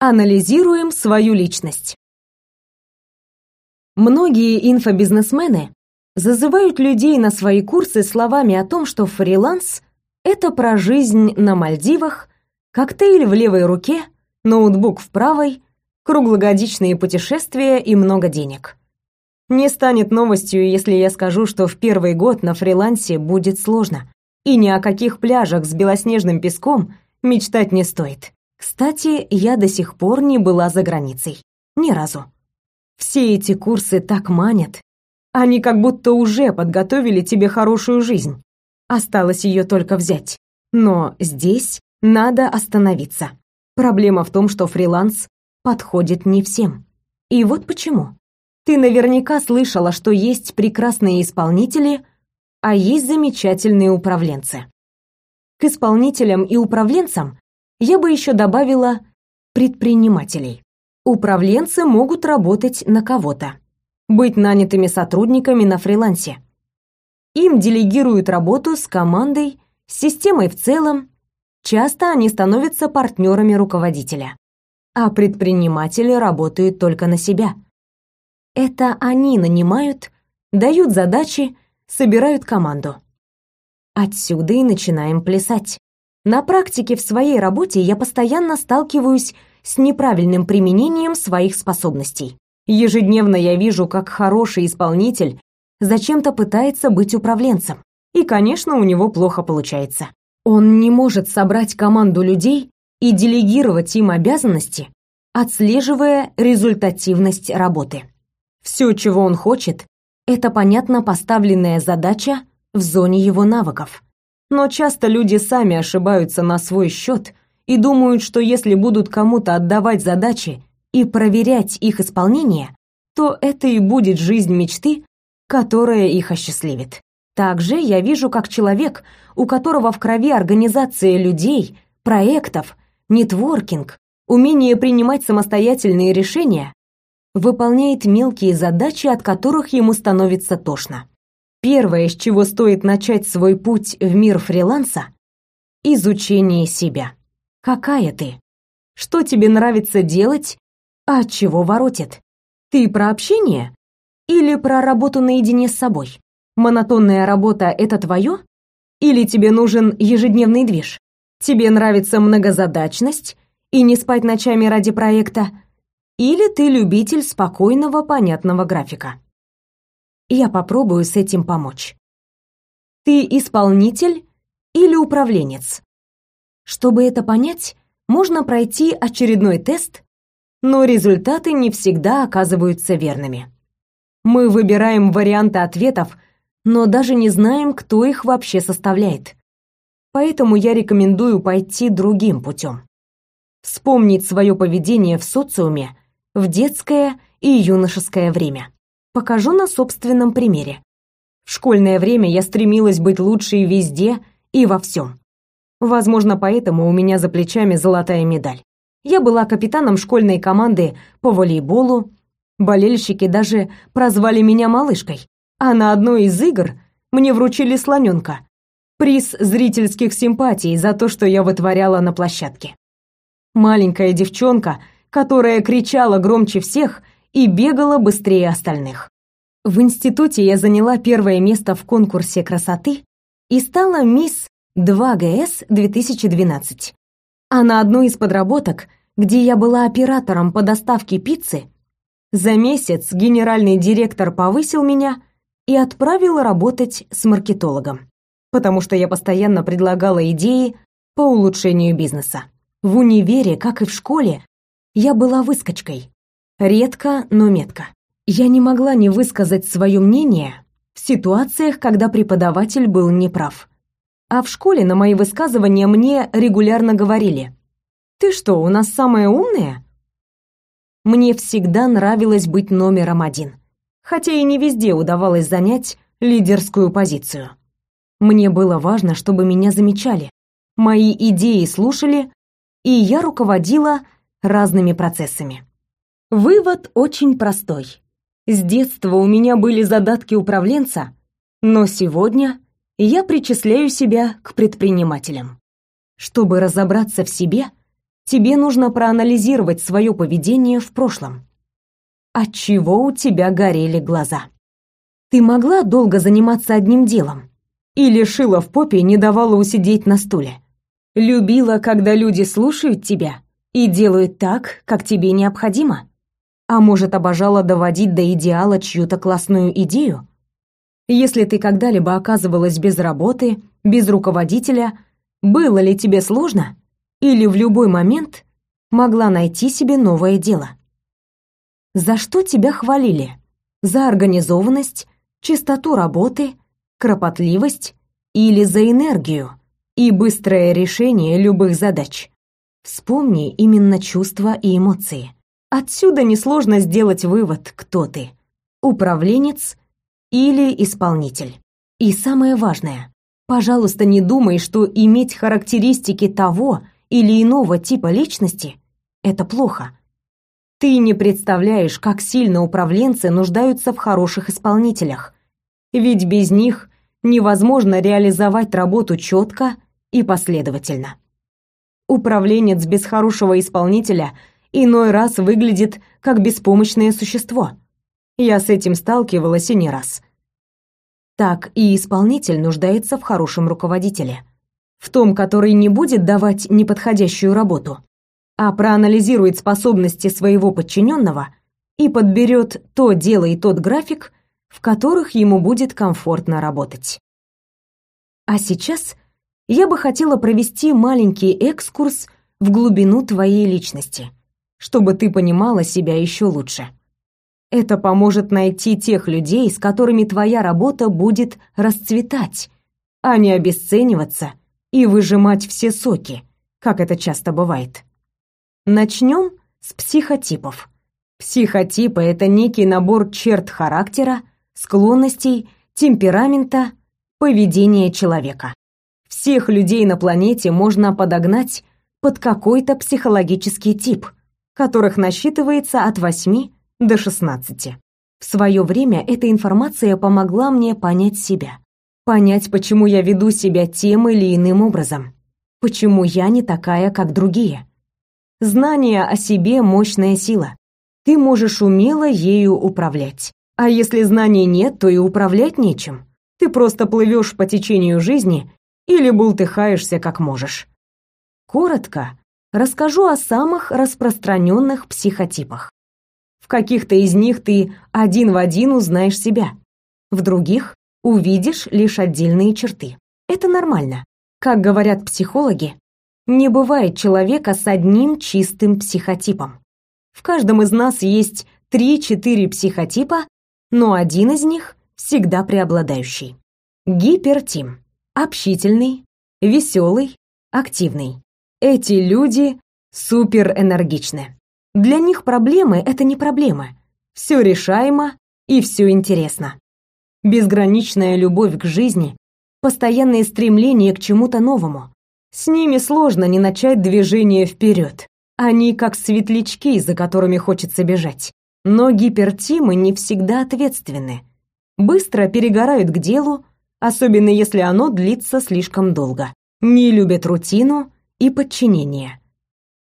Анализируем свою личность. Многие инфобизнесмены зазывают людей на свои курсы словами о том, что фриланс — это про жизнь на Мальдивах, коктейль в левой руке, ноутбук в правой, круглогодичные путешествия и много денег. Не станет новостью, если я скажу, что в первый год на фрилансе будет сложно, и ни о каких пляжах с белоснежным песком мечтать не стоит. Кстати, я до сих пор не была за границей. Ни разу. Все эти курсы так манят. Они как будто уже подготовили тебе хорошую жизнь. Осталось ее только взять. Но здесь надо остановиться. Проблема в том, что фриланс подходит не всем. И вот почему. Ты наверняка слышала, что есть прекрасные исполнители, а есть замечательные управленцы. К исполнителям и управленцам я бы еще добавила предпринимателей. Управленцы могут работать на кого-то, быть нанятыми сотрудниками на фрилансе. Им делегируют работу с командой, с системой в целом. Часто они становятся партнерами руководителя. А предприниматели работают только на себя. Это они нанимают, дают задачи, собирают команду. Отсюда и начинаем плясать. На практике в своей работе я постоянно сталкиваюсь с неправильным применением своих способностей. Ежедневно я вижу, как хороший исполнитель зачем-то пытается быть управленцем. И, конечно, у него плохо получается. Он не может собрать команду людей и делегировать им обязанности, отслеживая результативность работы. Все, чего он хочет, это понятно поставленная задача в зоне его навыков. Но часто люди сами ошибаются на свой счет и думают, что если будут кому-то отдавать задачи и проверять их исполнение, то это и будет жизнь мечты, которая их осчастливит. Также я вижу, как человек, у которого в крови организация людей, проектов, нетворкинг, умение принимать самостоятельные решения, выполняет мелкие задачи, от которых ему становится тошно. Первое, с чего стоит начать свой путь в мир фриланса – изучение себя. Какая ты? Что тебе нравится делать, а от чего воротит? Ты про общение или про работу наедине с собой? Монотонная работа – это твое? Или тебе нужен ежедневный движ? Тебе нравится многозадачность и не спать ночами ради проекта? Или ты любитель спокойного, понятного графика? Я попробую с этим помочь. Ты исполнитель или управленец? Чтобы это понять, можно пройти очередной тест, но результаты не всегда оказываются верными. Мы выбираем варианты ответов, но даже не знаем, кто их вообще составляет. Поэтому я рекомендую пойти другим путем. Вспомнить свое поведение в социуме в детское и юношеское время. Покажу на собственном примере. В школьное время я стремилась быть лучшей везде и во всем. Возможно, поэтому у меня за плечами золотая медаль. Я была капитаном школьной команды по волейболу. Болельщики даже прозвали меня малышкой. А на одной из игр мне вручили слоненка. Приз зрительских симпатий за то, что я вытворяла на площадке. Маленькая девчонка, которая кричала громче всех и бегала быстрее остальных. В институте я заняла первое место в конкурсе красоты и стала мисс 2ГС 2012. А на одну из подработок, где я была оператором по доставке пиццы, за месяц генеральный директор повысил меня и отправил работать с маркетологом, потому что я постоянно предлагала идеи по улучшению бизнеса. В универе, как и в школе, я была выскочкой, Редко, но метко. Я не могла не высказать свое мнение в ситуациях, когда преподаватель был неправ. А в школе на мои высказывания мне регулярно говорили «Ты что, у нас самая умная?» Мне всегда нравилось быть номером один, хотя и не везде удавалось занять лидерскую позицию. Мне было важно, чтобы меня замечали, мои идеи слушали, и я руководила разными процессами. Вывод очень простой. С детства у меня были задатки управленца, но сегодня я причисляю себя к предпринимателям. Чтобы разобраться в себе, тебе нужно проанализировать свое поведение в прошлом. От чего у тебя горели глаза? Ты могла долго заниматься одним делом? Или шила в попе не давала усидеть на стуле? Любила, когда люди слушают тебя и делают так, как тебе необходимо? А может, обожала доводить до идеала чью-то классную идею? Если ты когда-либо оказывалась без работы, без руководителя, было ли тебе сложно? Или в любой момент могла найти себе новое дело? За что тебя хвалили? За организованность, чистоту работы, кропотливость или за энергию и быстрое решение любых задач. Вспомни именно чувства и эмоции. Отсюда несложно сделать вывод, кто ты. Управленец или исполнитель. И самое важное, пожалуйста, не думай, что иметь характеристики того или иного типа личности – это плохо. Ты не представляешь, как сильно управленцы нуждаются в хороших исполнителях. Ведь без них невозможно реализовать работу четко и последовательно. Управленец без хорошего исполнителя иной раз выглядит как беспомощное существо. Я с этим сталкивалась и не раз. Так и исполнитель нуждается в хорошем руководителе. В том, который не будет давать неподходящую работу, а проанализирует способности своего подчиненного и подберет то дело и тот график, в которых ему будет комфортно работать. А сейчас я бы хотела провести маленький экскурс в глубину твоей личности, чтобы ты понимала себя еще лучше. Это поможет найти тех людей, с которыми твоя работа будет расцветать, а не обесцениваться и выжимать все соки, как это часто бывает. Начнем с психотипов. Психотипы — это некий набор черт характера, склонностей, темперамента, поведения человека. Всех людей на планете можно подогнать под какой-то психологический тип, которых насчитывается от 8 до 16. В свое время эта информация помогла мне понять себя. Понять, почему я веду себя тем или иным образом. Почему я не такая, как другие. Знание о себе – мощная сила. Ты можешь умело ею управлять. А если знаний нет, то и управлять нечем. Ты просто плывешь по течению жизни или бултыхаешься как можешь. Коротко расскажу о самых распространенных психотипах. В каких-то из них ты один в один узнаешь себя, в других увидишь лишь отдельные черты. Это нормально. Как говорят психологи, не бывает человека с одним чистым психотипом. В каждом из нас есть 3-4 психотипа, но один из них всегда преобладающий. Гипертим. Общительный, веселый, активный. Эти люди суперэнергичны. Для них проблемы — это не проблемы. Все решаемо и все интересно. Безграничная любовь к жизни, постоянное стремление к чему-то новому, с ними сложно не начать движение вперед. Они как светлячки, за которыми хочется бежать. Но гипертимы не всегда ответственны. Быстро перегорают к делу, особенно если оно длится слишком долго. Не любят рутину и подчинение.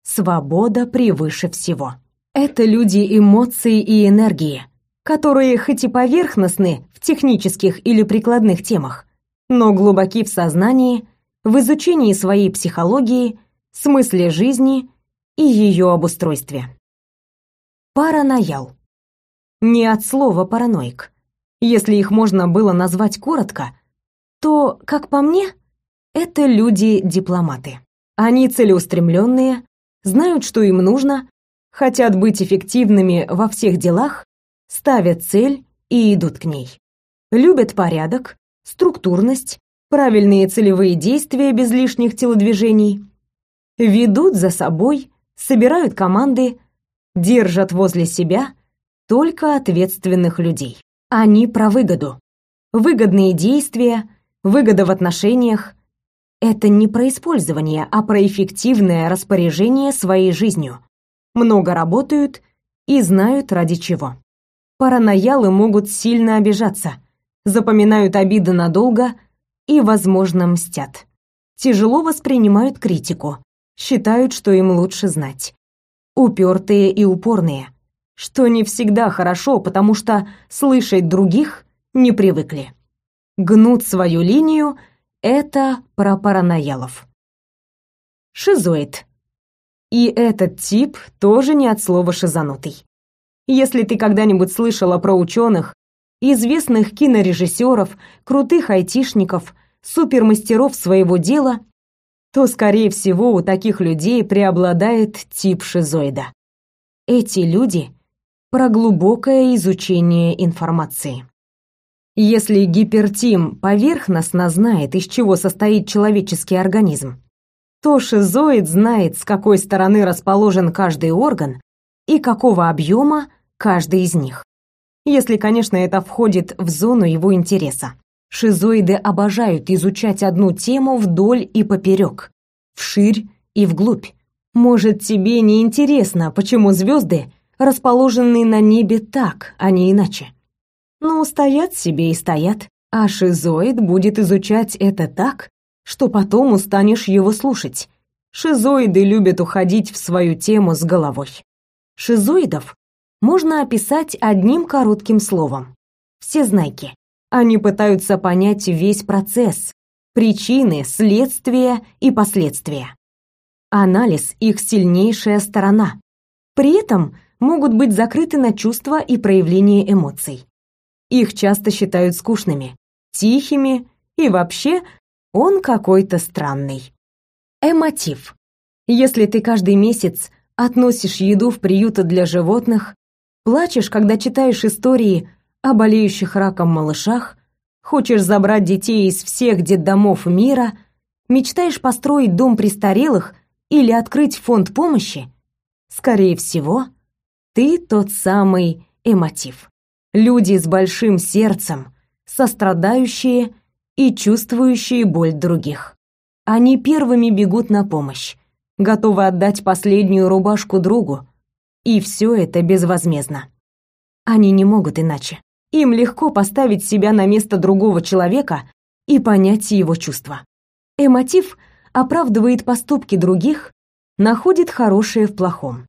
Свобода превыше всего. Это люди эмоций и энергии, которые хоть и поверхностны в технических или прикладных темах, но глубоки в сознании – в изучении своей психологии, смысле жизни и ее обустройстве. Параноял. Не от слова параноик. Если их можно было назвать коротко, то, как по мне, это люди-дипломаты. Они целеустремленные, знают, что им нужно, хотят быть эффективными во всех делах, ставят цель и идут к ней. Любят порядок, структурность, правильные целевые действия без лишних телодвижений, ведут за собой, собирают команды, держат возле себя только ответственных людей. Они про выгоду. Выгодные действия, выгода в отношениях – это не про использование, а про эффективное распоряжение своей жизнью. Много работают и знают ради чего. Параноялы могут сильно обижаться, запоминают обиды надолго – и, возможно, мстят. Тяжело воспринимают критику, считают, что им лучше знать. Упертые и упорные, что не всегда хорошо, потому что слышать других не привыкли. Гнут свою линию — это про параноялов. Шизоид. И этот тип тоже не от слова шизанутый. Если ты когда-нибудь слышала про ученых, известных кинорежиссеров, крутых айтишников, супермастеров своего дела, то, скорее всего, у таких людей преобладает тип шизоида. Эти люди про глубокое изучение информации. Если гипертим поверхностно знает, из чего состоит человеческий организм, то шизоид знает, с какой стороны расположен каждый орган и какого объема каждый из них. Если, конечно, это входит в зону его интереса. Шизоиды обожают изучать одну тему вдоль и поперек, вширь и вглубь. Может, тебе не интересно, почему звезды расположены на небе так, а не иначе? Ну, стоят себе и стоят, а шизоид будет изучать это так, что потом устанешь его слушать. Шизоиды любят уходить в свою тему с головой. Шизоидов можно описать одним коротким словом. Все знайки. Они пытаются понять весь процесс, причины, следствия и последствия. Анализ — их сильнейшая сторона. При этом могут быть закрыты на чувства и проявления эмоций. Их часто считают скучными, тихими и вообще он какой-то странный. Эмотив. Если ты каждый месяц относишь еду в приюты для животных, плачешь, когда читаешь истории о болеющих раком малышах, хочешь забрать детей из всех детдомов мира, мечтаешь построить дом престарелых или открыть фонд помощи, скорее всего, ты тот самый эмотив. Люди с большим сердцем, сострадающие и чувствующие боль других. Они первыми бегут на помощь, готовы отдать последнюю рубашку другу, и все это безвозмездно. Они не могут иначе. Им легко поставить себя на место другого человека и понять его чувства. Эмотив оправдывает поступки других, находит хорошее в плохом.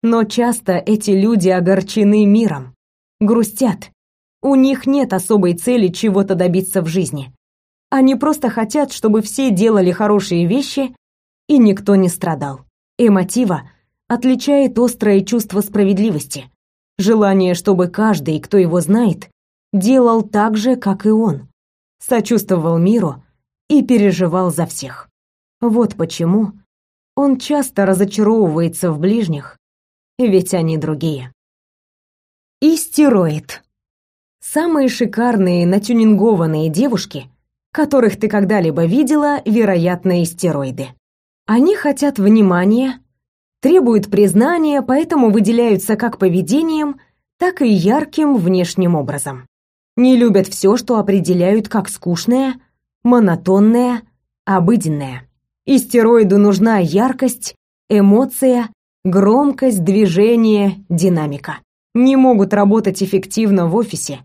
Но часто эти люди огорчены миром, грустят, у них нет особой цели чего-то добиться в жизни. Они просто хотят, чтобы все делали хорошие вещи и никто не страдал. Эмотива отличает острое чувство справедливости, желание, чтобы каждый, кто его знает, делал так же, как и он, сочувствовал миру и переживал за всех. Вот почему он часто разочаровывается в ближних, ведь они другие. Истероид. Самые шикарные натюнингованные девушки, которых ты когда-либо видела, вероятно, истероиды. Они хотят внимания, требуют признания, поэтому выделяются как поведением, так и ярким внешним образом. Не любят все, что определяют как скучное, монотонное, обыденное. Истероиду нужна яркость, эмоция, громкость, движение, динамика. Не могут работать эффективно в офисе,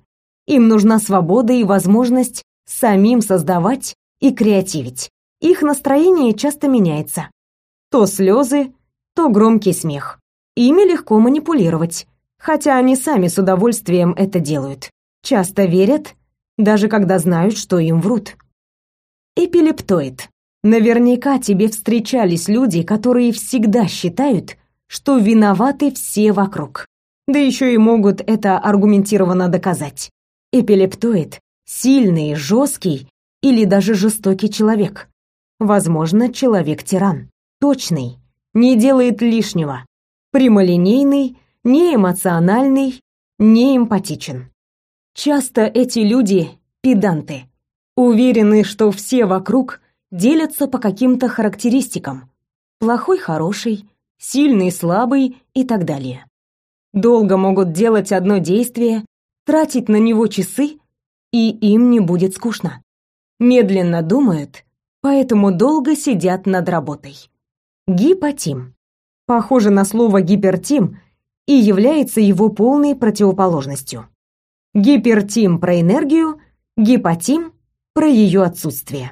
им нужна свобода и возможность самим создавать и креативить. Их настроение часто меняется. То слезы, то громкий смех. Ими легко манипулировать, хотя они сами с удовольствием это делают. Часто верят, даже когда знают, что им врут. Эпилептоид. Наверняка тебе встречались люди, которые всегда считают, что виноваты все вокруг. Да еще и могут это аргументированно доказать. Эпилептоид – сильный, жесткий или даже жестокий человек. Возможно, человек-тиран. Точный, не делает лишнего. Прямолинейный, неэмоциональный, неэмпатичен. Часто эти люди – педанты. Уверены, что все вокруг делятся по каким-то характеристикам. Плохой – хороший, сильный – слабый и так далее. Долго могут делать одно действие, тратить на него часы, и им не будет скучно. Медленно думают, поэтому долго сидят над работой. Гипотим. Похоже на слово гипертим и является его полной противоположностью. Гипертим про энергию, гипотим про ее отсутствие.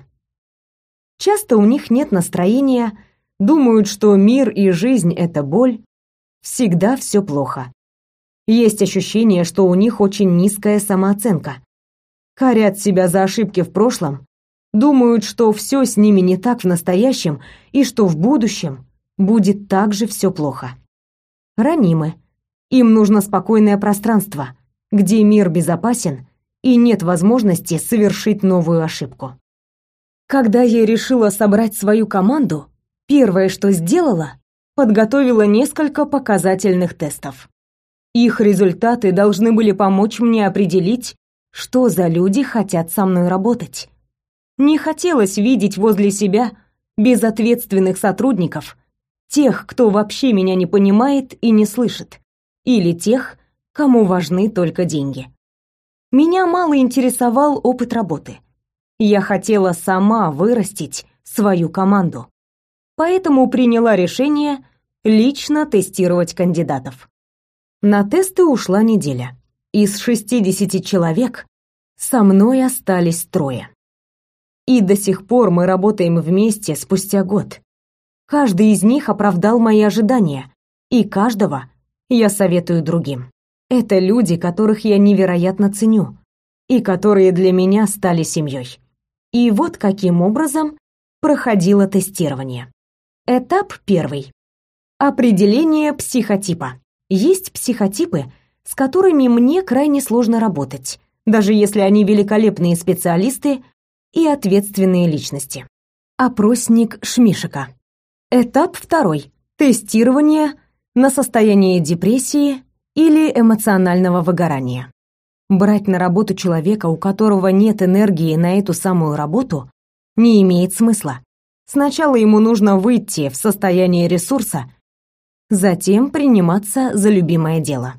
Часто у них нет настроения, думают, что мир и жизнь — это боль, всегда все плохо. Есть ощущение, что у них очень низкая самооценка. Корят себя за ошибки в прошлом, думают, что все с ними не так в настоящем и что в будущем будет также все плохо. Ранимы. Им нужно спокойное пространство, где мир безопасен и нет возможности совершить новую ошибку. Когда я решила собрать свою команду, первое, что сделала, подготовила несколько показательных тестов. Их результаты должны были помочь мне определить, что за люди хотят со мной работать. Не хотелось видеть возле себя безответственных сотрудников, тех, кто вообще меня не понимает и не слышит, или тех, кому важны только деньги. Меня мало интересовал опыт работы. Я хотела сама вырастить свою команду. Поэтому приняла решение лично тестировать кандидатов. На тесты ушла неделя. Из 60 человек со мной остались трое. И до сих пор мы работаем вместе спустя год. Каждый из них оправдал мои ожидания, и каждого я советую другим. Это люди, которых я невероятно ценю и которые для меня стали семьей. И вот каким образом проходило тестирование. Этап первый. Определение психотипа. Есть психотипы, с которыми мне крайне сложно работать, даже если они великолепные специалисты и ответственные личности. Опросник Шмишика. Этап второй. Тестирование на состояние депрессии или эмоционального выгорания. Брать на работу человека, у которого нет энергии на эту самую работу, не имеет смысла. Сначала ему нужно выйти в состояние ресурса, затем приниматься за любимое дело.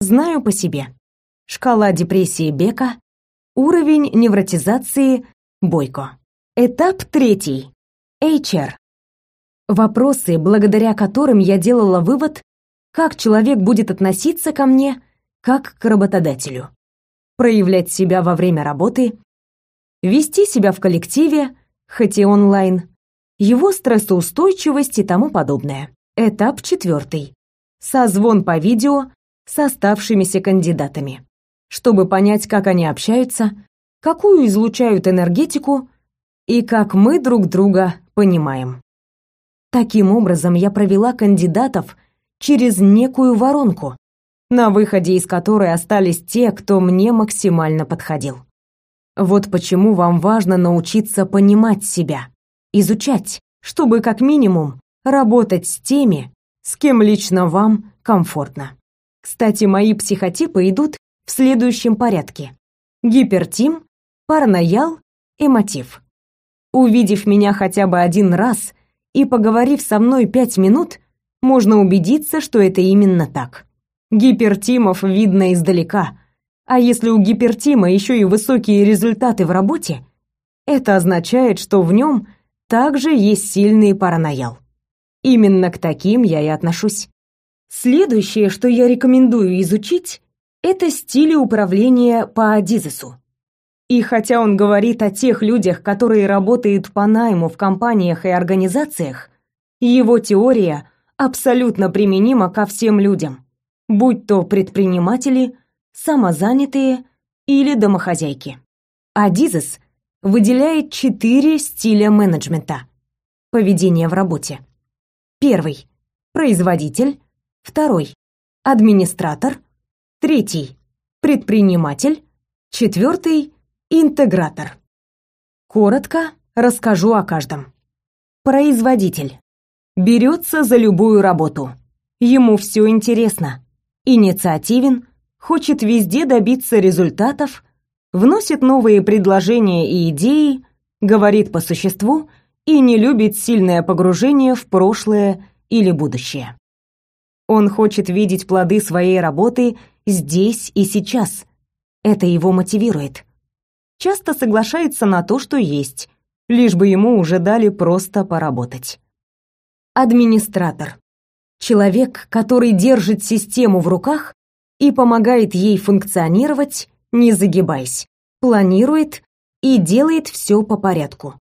Знаю по себе. Шкала депрессии Бека, уровень невротизации Бойко. Этап третий. HR. Вопросы, благодаря которым я делала вывод, как человек будет относиться ко мне как к работодателю. Проявлять себя во время работы, вести себя в коллективе, хоть и онлайн, его стрессоустойчивость и тому подобное. Этап четвертый. Созвон по видео с оставшимися кандидатами, чтобы понять, как они общаются, какую излучают энергетику и как мы друг друга понимаем. Таким образом, я провела кандидатов через некую воронку, на выходе из которой остались те, кто мне максимально подходил. Вот почему вам важно научиться понимать себя, изучать, чтобы как минимум работать с теми, с кем лично вам комфортно. Кстати, мои психотипы идут в следующем порядке. Гипертим, параноял, эмотив. Увидев меня хотя бы один раз и поговорив со мной пять минут, можно убедиться, что это именно так. Гипертимов видно издалека, а если у гипертима еще и высокие результаты в работе, это означает, что в нем также есть сильный параноял. Именно к таким я и отношусь. Следующее, что я рекомендую изучить, это стили управления по Адизесу. И хотя он говорит о тех людях, которые работают по найму в компаниях и организациях, его теория абсолютно применима ко всем людям, будь то предприниматели, самозанятые или домохозяйки. Адизес выделяет четыре стиля менеджмента. Поведение в работе. Первый – производитель. Второй – администратор. Третий – предприниматель. Четвертый – интегратор. Коротко расскажу о каждом. Производитель берется за любую работу. Ему все интересно. Инициативен, хочет везде добиться результатов, вносит новые предложения и идеи, говорит по существу и не любит сильное погружение в прошлое или будущее. Он хочет видеть плоды своей работы здесь и сейчас. Это его мотивирует. Часто соглашается на то, что есть, лишь бы ему уже дали просто поработать. Администратор. Человек, который держит систему в руках и помогает ей функционировать, не загибаясь, планирует и делает все по порядку.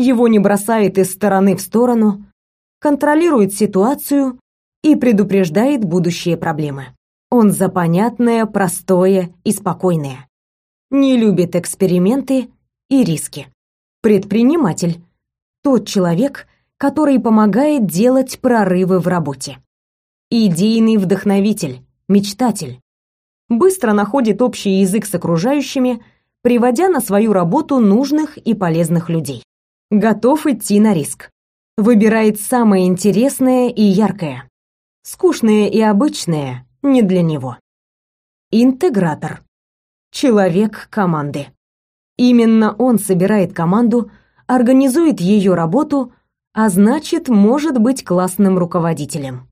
Его не бросает из стороны в сторону, контролирует ситуацию и предупреждает будущие проблемы. Он за понятное, простое и спокойное. Не любит эксперименты и риски. Предприниматель. Тот человек, который помогает делать прорывы в работе. Идейный вдохновитель, мечтатель. Быстро находит общий язык с окружающими, приводя на свою работу нужных и полезных людей. Готов идти на риск. Выбирает самое интересное и яркое. Скучное и обычное не для него. Интегратор. Человек команды. Именно он собирает команду, организует ее работу, а значит, может быть классным руководителем.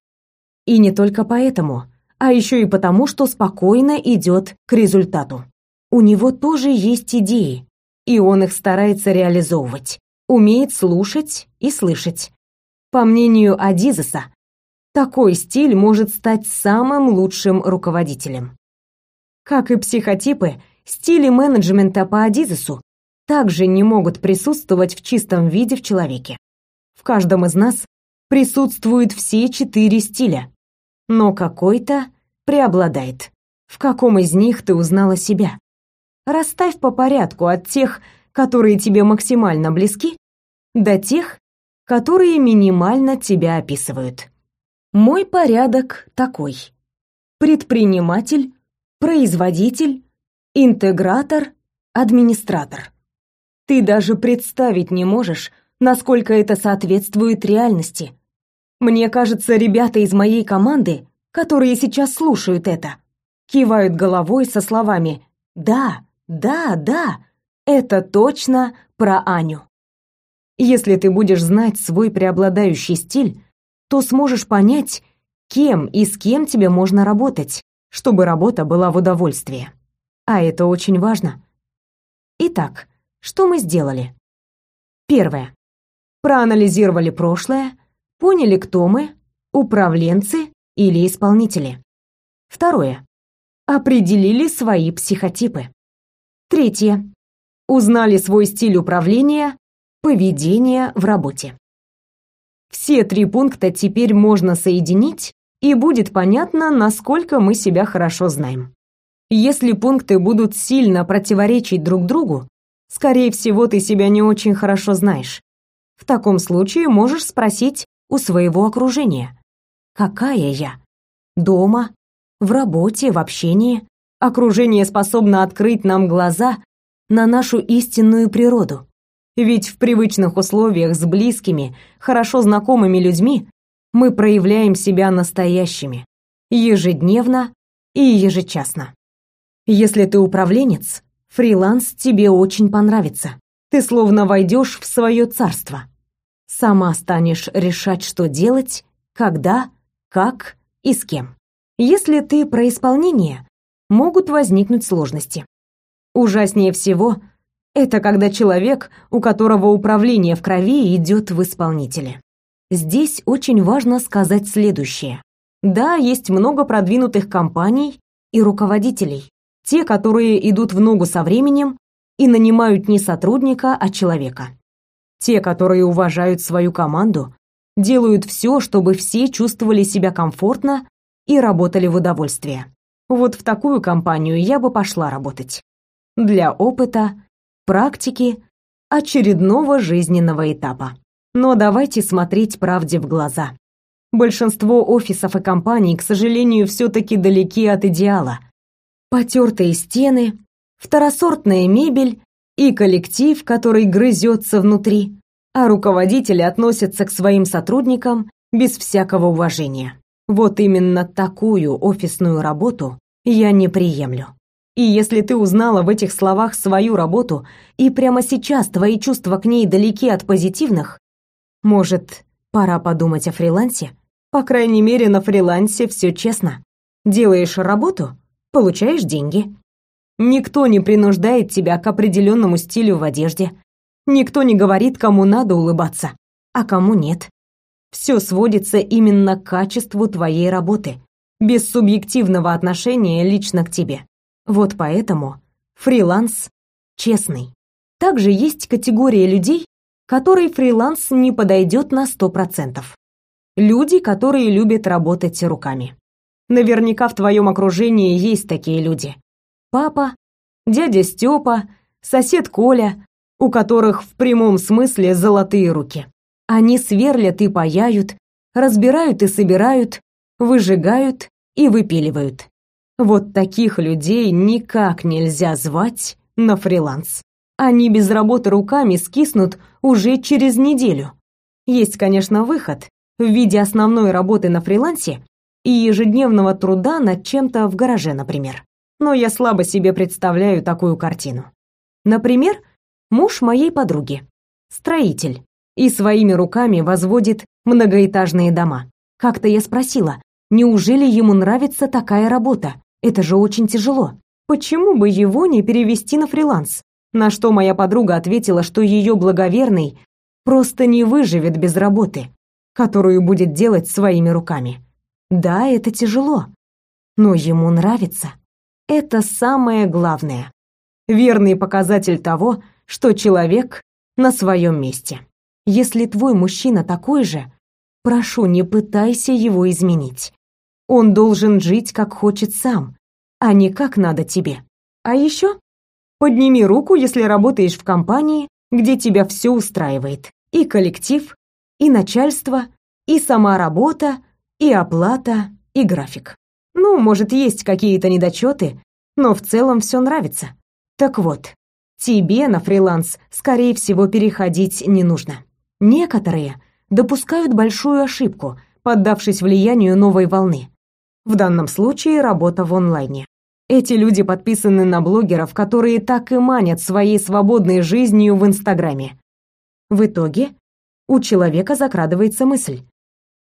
И не только поэтому, а еще и потому, что спокойно идет к результату. У него тоже есть идеи, и он их старается реализовывать, умеет слушать и слышать. По мнению Адизеса, такой стиль может стать самым лучшим руководителем. Как и психотипы, стили менеджмента по Адизесу также не могут присутствовать в чистом виде в человеке. В каждом из нас присутствуют все четыре стиля, но какой-то преобладает. В каком из них ты узнала себя? Расставь по порядку от тех, которые тебе максимально близки, до тех, которые минимально тебя описывают. Мой порядок такой. Предприниматель, производитель, интегратор, администратор. Ты даже представить не можешь, насколько это соответствует реальности. Мне кажется, ребята из моей команды, которые сейчас слушают это, кивают головой со словами «Да, да, да, это точно про Аню». Если ты будешь знать свой преобладающий стиль, то сможешь понять, кем и с кем тебе можно работать, чтобы работа была в удовольствие. А это очень важно. Итак, что мы сделали? Первое. Проанализировали прошлое, поняли, кто мы, управленцы или исполнители. Второе. Определили свои психотипы. Третье. Узнали свой стиль управления, поведения в работе. Все три пункта теперь можно соединить, и будет понятно, насколько мы себя хорошо знаем. Если пункты будут сильно противоречить друг другу, скорее всего, ты себя не очень хорошо знаешь. В таком случае можешь спросить у своего окружения. Какая я? Дома, в работе, в общении. Окружение способно открыть нам глаза на нашу истинную природу. Ведь в привычных условиях с близкими, хорошо знакомыми людьми мы проявляем себя настоящими, ежедневно и ежечасно. Если ты управленец, фриланс тебе очень понравится. Ты словно войдешь в свое царство. Сама станешь решать, что делать, когда, как и с кем. Если ты про исполнение, могут возникнуть сложности. Ужаснее всего – это когда человек, у которого управление в крови, идет в исполнителе. Здесь очень важно сказать следующее. Да, есть много продвинутых компаний и руководителей, те, которые идут в ногу со временем и нанимают не сотрудника, а человека. Те, которые уважают свою команду, делают все, чтобы все чувствовали себя комфортно и работали в удовольствие. Вот в такую компанию я бы пошла работать. Для опыта, практики очередного жизненного этапа. Но давайте смотреть правде в глаза. Большинство офисов и компаний, к сожалению, все-таки далеки от идеала. Потертые стены, второсортная мебель и коллектив, который грызется внутри, а руководители относятся к своим сотрудникам без всякого уважения. Вот именно такую офисную работу я не приемлю. И если ты узнала в этих словах свою работу, и прямо сейчас твои чувства к ней далеки от позитивных, может, пора подумать о фрилансе? По крайней мере, на фрилансе все честно. Делаешь работу, получаешь деньги. Никто не принуждает тебя к определенному стилю в одежде. Никто не говорит, кому надо улыбаться, а кому нет. Все сводится именно к качеству твоей работы, без субъективного отношения лично к тебе. Вот поэтому фриланс честный. Также есть категория людей, которой фриланс не подойдет на 100%. Люди, которые любят работать руками. Наверняка в твоем окружении есть такие люди. Папа, дядя Степа, сосед Коля, у которых в прямом смысле золотые руки. Они сверлят и паяют, разбирают и собирают, выжигают и выпиливают. Вот таких людей никак нельзя звать на фриланс. Они без работы руками скиснут уже через неделю. Есть, конечно, выход в виде основной работы на фрилансе и ежедневного труда над чем-то в гараже, например. Но я слабо себе представляю такую картину. Например, муж моей подруги, строитель, и своими руками возводит многоэтажные дома. Как-то я спросила, неужели ему нравится такая работа? Это же очень тяжело. Почему бы его не перевести на фриланс? На что моя подруга ответила, что ее благоверный просто не выживет без работы, которую будет делать своими руками. Да, это тяжело, но ему нравится. Это самое главное. Верный показатель того, что человек на своем месте. Если твой мужчина такой же, прошу, не пытайся его изменить. Он должен жить как хочет сам, а не как надо тебе. А еще подними руку, если работаешь в компании, где тебя все устраивает. И коллектив, и начальство, и сама работа, и оплата, и график. Ну, может, есть какие-то недочеты, но в целом все нравится. Так вот, тебе на фриланс, скорее всего, переходить не нужно. Некоторые допускают большую ошибку, поддавшись влиянию новой волны. В данном случае работа в онлайне. Эти люди подписаны на блогеров, которые так и манят своей свободной жизнью в Инстаграме. В итоге у человека закрадывается мысль: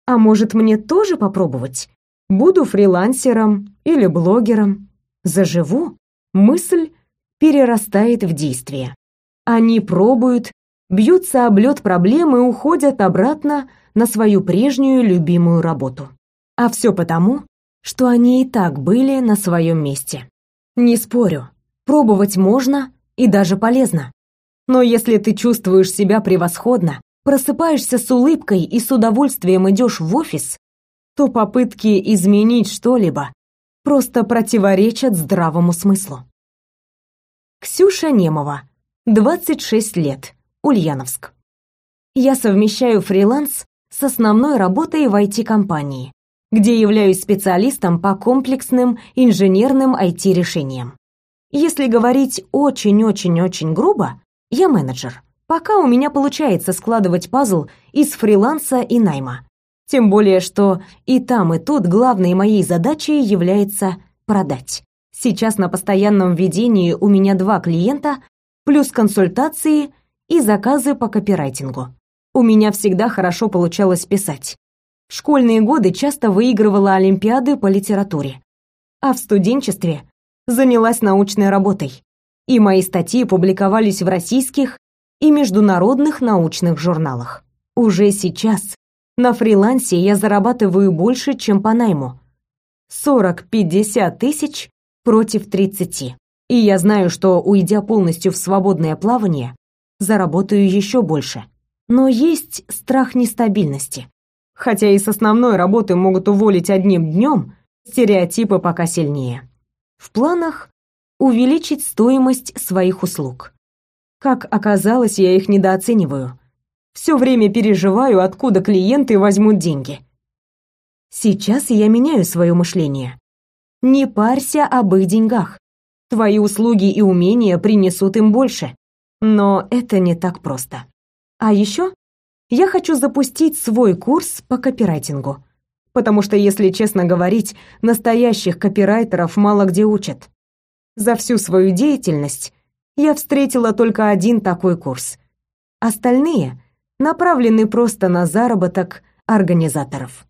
а может мне тоже попробовать? Буду фрилансером или блогером, заживу. Мысль перерастает в действие. Они пробуют, бьются об лед проблем и уходят обратно на свою прежнюю любимую работу. А все потому, что они и так были на своем месте. Не спорю, пробовать можно и даже полезно. Но если ты чувствуешь себя превосходно, просыпаешься с улыбкой и с удовольствием идешь в офис, то попытки изменить что-либо просто противоречат здравому смыслу. Ксюша Немова, 26 лет, Ульяновск. Я совмещаю фриланс с основной работой в IT-компании, где являюсь специалистом по комплексным инженерным IT-решениям. Если говорить очень-очень-очень грубо, я менеджер. Пока у меня получается складывать пазл из фриланса и найма. Тем более, что и там, и тут главной моей задачей является продать. Сейчас на постоянном ведении у меня два клиента, плюс консультации и заказы по копирайтингу. У меня всегда хорошо получалось писать. В школьные годы часто выигрывала олимпиады по литературе. А в студенчестве занялась научной работой. И мои статьи публиковались в российских и международных научных журналах. Уже сейчас на фрилансе я зарабатываю больше, чем по найму. 40-50 тысяч против 30. И я знаю, что, уйдя полностью в свободное плавание, заработаю еще больше. Но есть страх нестабильности. Хотя и с основной работы могут уволить одним днем, стереотипы пока сильнее. В планах увеличить стоимость своих услуг. Как оказалось, я их недооцениваю. Все время переживаю, откуда клиенты возьмут деньги. Сейчас я меняю свое мышление. Не парься об их деньгах. Твои услуги и умения принесут им больше. Но это не так просто. А еще я хочу запустить свой курс по копирайтингу. Потому что, если честно говорить, настоящих копирайтеров мало где учат. За всю свою деятельность я встретила только один такой курс. Остальные направлены просто на заработок организаторов.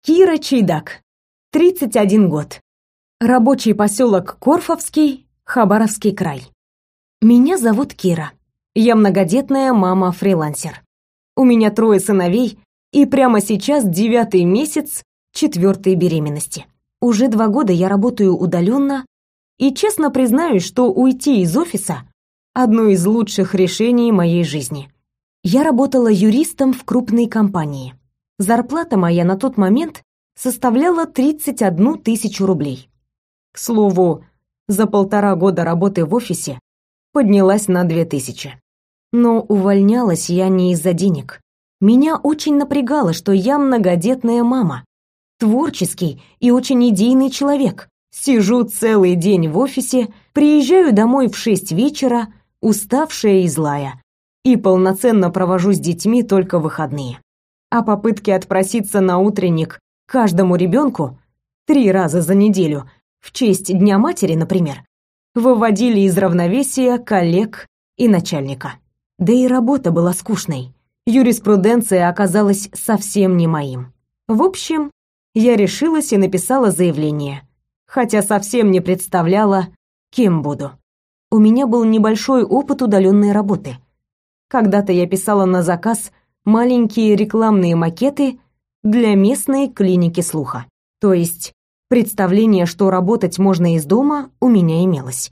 Кира Чайдак, 31 год. Рабочий поселок Корфовский, Хабаровский край. Меня зовут Кира. Я многодетная мама-фрилансер. У меня трое сыновей, и прямо сейчас девятый месяц четвертой беременности. Уже два года я работаю удаленно и честно признаюсь, что уйти из офиса – одно из лучших решений моей жизни. Я работала юристом в крупной компании. Зарплата моя на тот момент составляла 31 тысячу рублей. К слову, за полтора года работы в офисе поднялась на 2000. Но увольнялась я не из-за денег. Меня очень напрягало, что я многодетная мама, творческий и очень идейный человек. Сижу целый день в офисе, приезжаю домой в шесть вечера, уставшая и злая, и полноценно провожу с детьми только выходные. А попытки отпроситься на утренник каждому ребенку три раза за неделю, в честь Дня матери, например, выводили из равновесия коллег и начальника. Да и работа была скучной. Юриспруденция оказалась совсем не моим. В общем, я решилась и написала заявление, хотя совсем не представляла, кем буду. У меня был небольшой опыт удаленной работы. Когда-то я писала на заказ маленькие рекламные макеты для местной клиники слуха. То есть представление, что работать можно из дома, у меня имелось.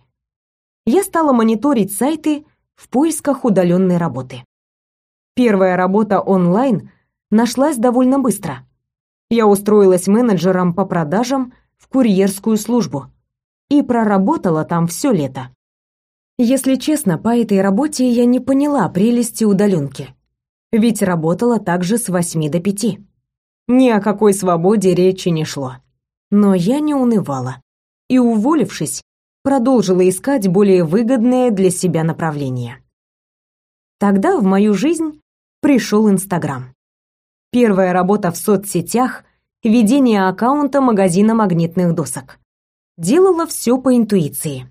Я стала мониторить сайты в поисках удаленной работы. Первая работа онлайн нашлась довольно быстро. Я устроилась менеджером по продажам в курьерскую службу и проработала там все лето. Если честно, по этой работе я не поняла прелести удаленки. Ведь работала также с 8 до 5. Ни о какой свободе речи не шло. Но я не унывала. И, уволившись, продолжила искать более выгодное для себя направление. Тогда в мою жизнь пришел Инстаграм. Первая работа в соцсетях — ведение аккаунта магазина магнитных досок. Делала все по интуиции.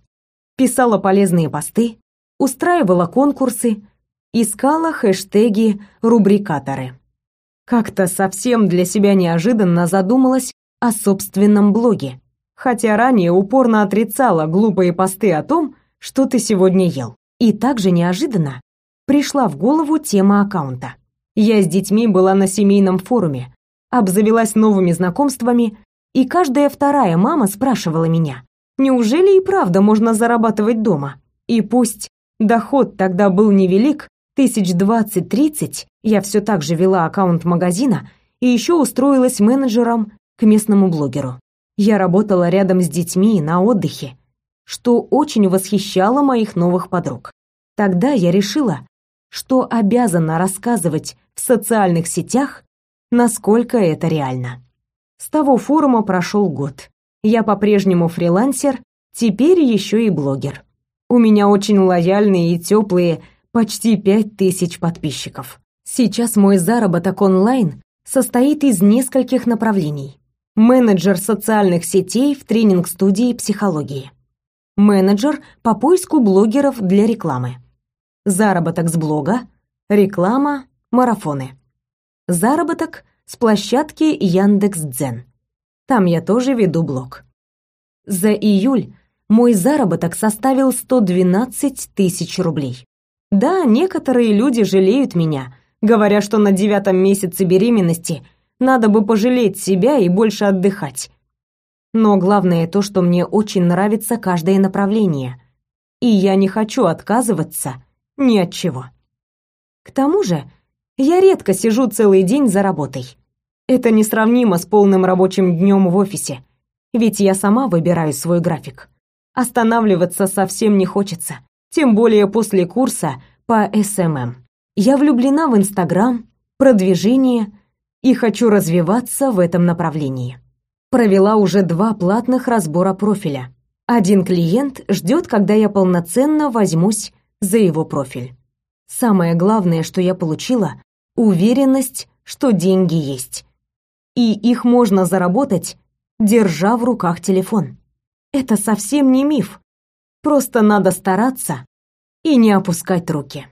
Писала полезные посты, устраивала конкурсы, искала хэштеги-рубрикаторы. Как-то совсем для себя неожиданно задумалась о собственном блоге, хотя ранее упорно отрицала глупые посты о том, что ты сегодня ел. И также неожиданно пришла в голову тема аккаунта. Я с детьми была на семейном форуме, обзавелась новыми знакомствами, и каждая вторая мама спрашивала меня, неужели и правда можно зарабатывать дома? И пусть доход тогда был невелик, тысяч двадцать-тридцать, я все так же вела аккаунт магазина и еще устроилась менеджером к местному блогеру. Я работала рядом с детьми на отдыхе, что очень восхищало моих новых подруг. Тогда я решила, что обязана рассказывать в социальных сетях, насколько это реально. С того форума прошел год. Я по-прежнему фрилансер, теперь еще и блогер. У меня очень лояльные и теплые почти пять тысяч подписчиков. Сейчас мой заработок онлайн состоит из нескольких направлений. Менеджер социальных сетей в тренинг-студии психологии. Менеджер по поиску блогеров для рекламы заработок с блога, реклама, марафоны. Заработок с площадки Яндекс.Дзен. Там я тоже веду блог. За июль мой заработок составил 112 тысяч рублей. Да, некоторые люди жалеют меня, говоря, что на девятом месяце беременности надо бы пожалеть себя и больше отдыхать. Но главное то, что мне очень нравится каждое направление, и я не хочу отказываться ни от чего. К тому же, я редко сижу целый день за работой. Это несравнимо с полным рабочим днем в офисе, ведь я сама выбираю свой график. Останавливаться совсем не хочется, тем более после курса по СММ. Я влюблена в Инстаграм, продвижение и хочу развиваться в этом направлении. Провела уже два платных разбора профиля. Один клиент ждет, когда я полноценно возьмусь за его профиль. Самое главное, что я получила — уверенность, что деньги есть. И их можно заработать, держа в руках телефон. Это совсем не миф. Просто надо стараться и не опускать руки.